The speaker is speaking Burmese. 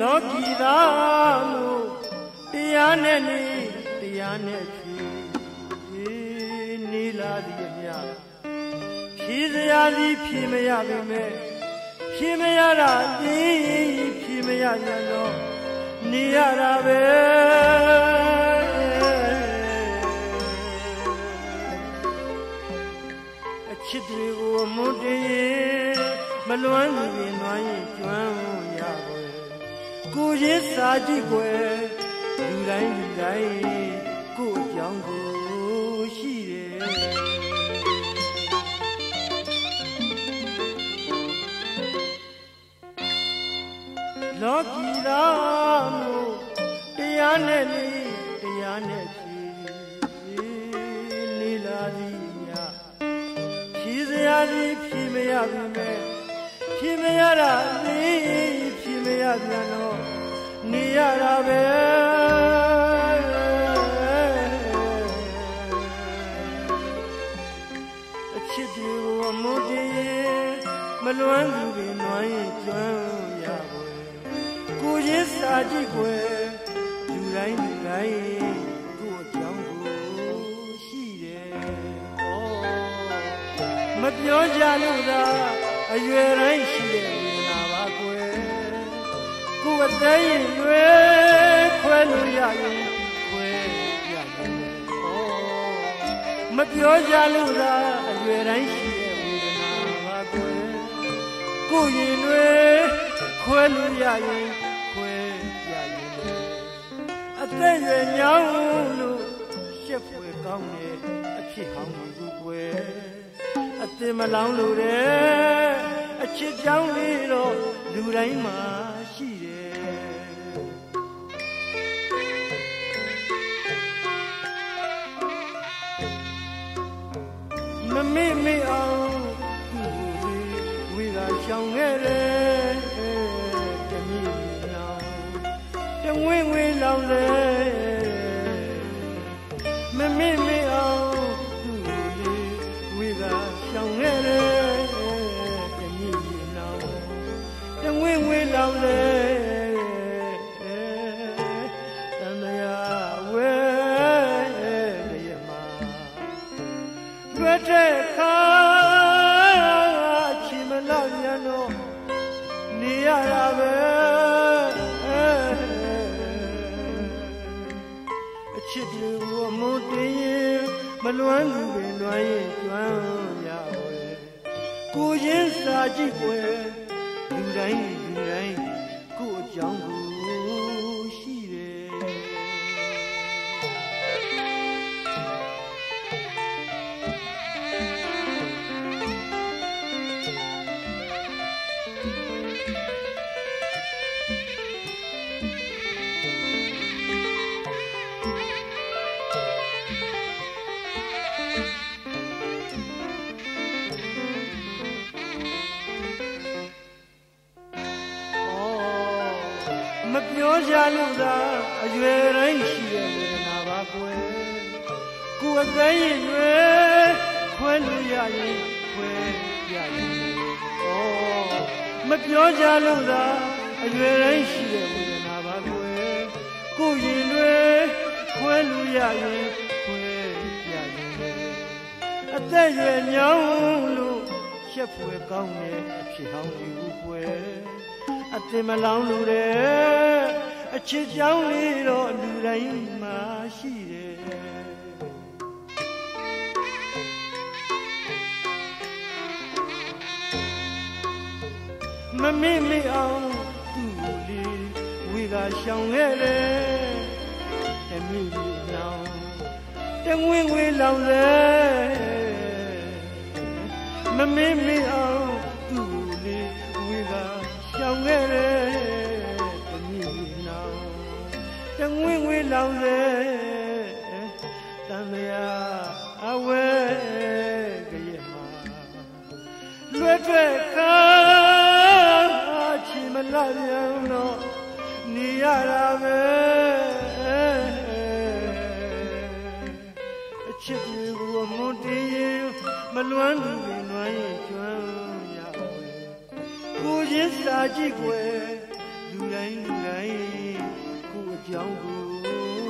လောကီသားလို့တရားနဲ့နေတရားနဲ့ဖြေနေလာသည်အမြဖြေစရာသည်ဖြေမရပေမဲ့ဖြေမရတာဒီဖြေမရပြန်တော့နေရတာပဲအချစ်တွေကိုမွတ်တည်းမလွမ်းသူရင်နွားရင်ကျွမ်းရပွယ် ကိုရင်စာကြည့်ွယ်လူတိုင်းလူတိုင်းကိုအကြောင်းကိုရှိတယ်လောကီသားမို့တရားနဲ့နေတရားနဲ့ဖြေနေလာသည်ညဖြေစရာသည်ဖြေမရပြီမဲ့ဖြေမရတာနေဖြေမရပြန်တော့ နေရတာပဲအချစ်တွေကိုအမွတ်တည်းမလွမ်းသူတွေနွမ်းရင်ကျွမ်းရပွယ်ကိုရင်စာကြည့်ွယ်လူတိုင်းလူတိုင်းကိုအကြောင်းကိုရှိတယ်ဩမပြောကြလို့သာအရွယ်တိုင်းရှိတယ်မြင်လာပါကွယ်ကို အသေးရင်ရွယ်ခွဲလို့ရရင်ခွဲရရင်ဩမပြောကြလို့သာအရွယ်တိုင်းရှိတယ်ဝေဒနာပါကွယ်ကိုရင်တွေခွဲလို့ရရင်ခွဲရရင်အသက်ရွယ်ညောင်းလို့ရှက်ဖွယ်ကောင်းတဲ့အဖြစ်ဟောင်းကိုကွယ်အသင်မလောင်းလို့တဲ့အချစ်ကြောင်းလေးတော့လူတိုင်းမှာ မမေ့မေ့အောင်ဝေကရှောင်ခဲ့တယ်တမီလောင်တဝင်းဝင်းလောင်လေမမေ့မေ့အောင်ဝေကရှောင်ခဲ့တယ်တမီလောင်တဝင်းဝင်းလောင်လေ တွေ့တဲ့ခါချီမလောက်ရတော့နေရတာပဲအချစ်တွေကိုအမုန်းတင်ရင်မလွမ်းသူပင်လွမ်းရင်ကျွမ်းရဝဲကိုရင်စာကြည့်ွယ်လူတိုင်းလူတိုင်း မပြောကြလို့သာအရွယ်တိုင်းရှိတဲ့ဝေဒနာပါကွယ်ကိုယ်အသက်ရင်ရွယ်ခွဲလို့ရရင်ခွဲရရင်ဩမပြောကြလို့သာအရွယ်တိုင်းရှိတဲ့ဝေဒနာပါကွယ်ကိုယ်ရင်ရွယ်ခွဲလို့ရရင်ခွဲရရင်အသက်ရွယ်ညောင်းလို့ရှက်ဖွယ်ကောင်းတဲ့အဖြစ်ဟောင်းယူကွယ် အတင်မလောင်းလို့တဲ့အချစ်ကြောင်းလေးတော့လူတိုင်းမှာရှိတယ်မမေ့မေ့အောင်သူ့ကိုလေးဝေကရှောင်ခဲ့တယ်တမီးလောင်တငွေငွေလောင်လေမမေ့မေ့အောင်သူ့ကိုလေးဝေက ရှောင်ခဲ့တယ်တမီးလောင်တငွေငွေလောင်လေတန်မြာအဝဲကြရဲ့မှာလွတ်တဲ့ခါချီမလာပြန်တော့နေရတာပဲအချစ်တွေကိုအမွန်တင်ရင်မလွမ်းသူတွေနွမ်းရင်ကျွမ်း ရပါဘူးကိုချင်းစာကြည့်ွယ်လူတိုင်းလူတိုင်းကိုအကြောင်းကိုရှိ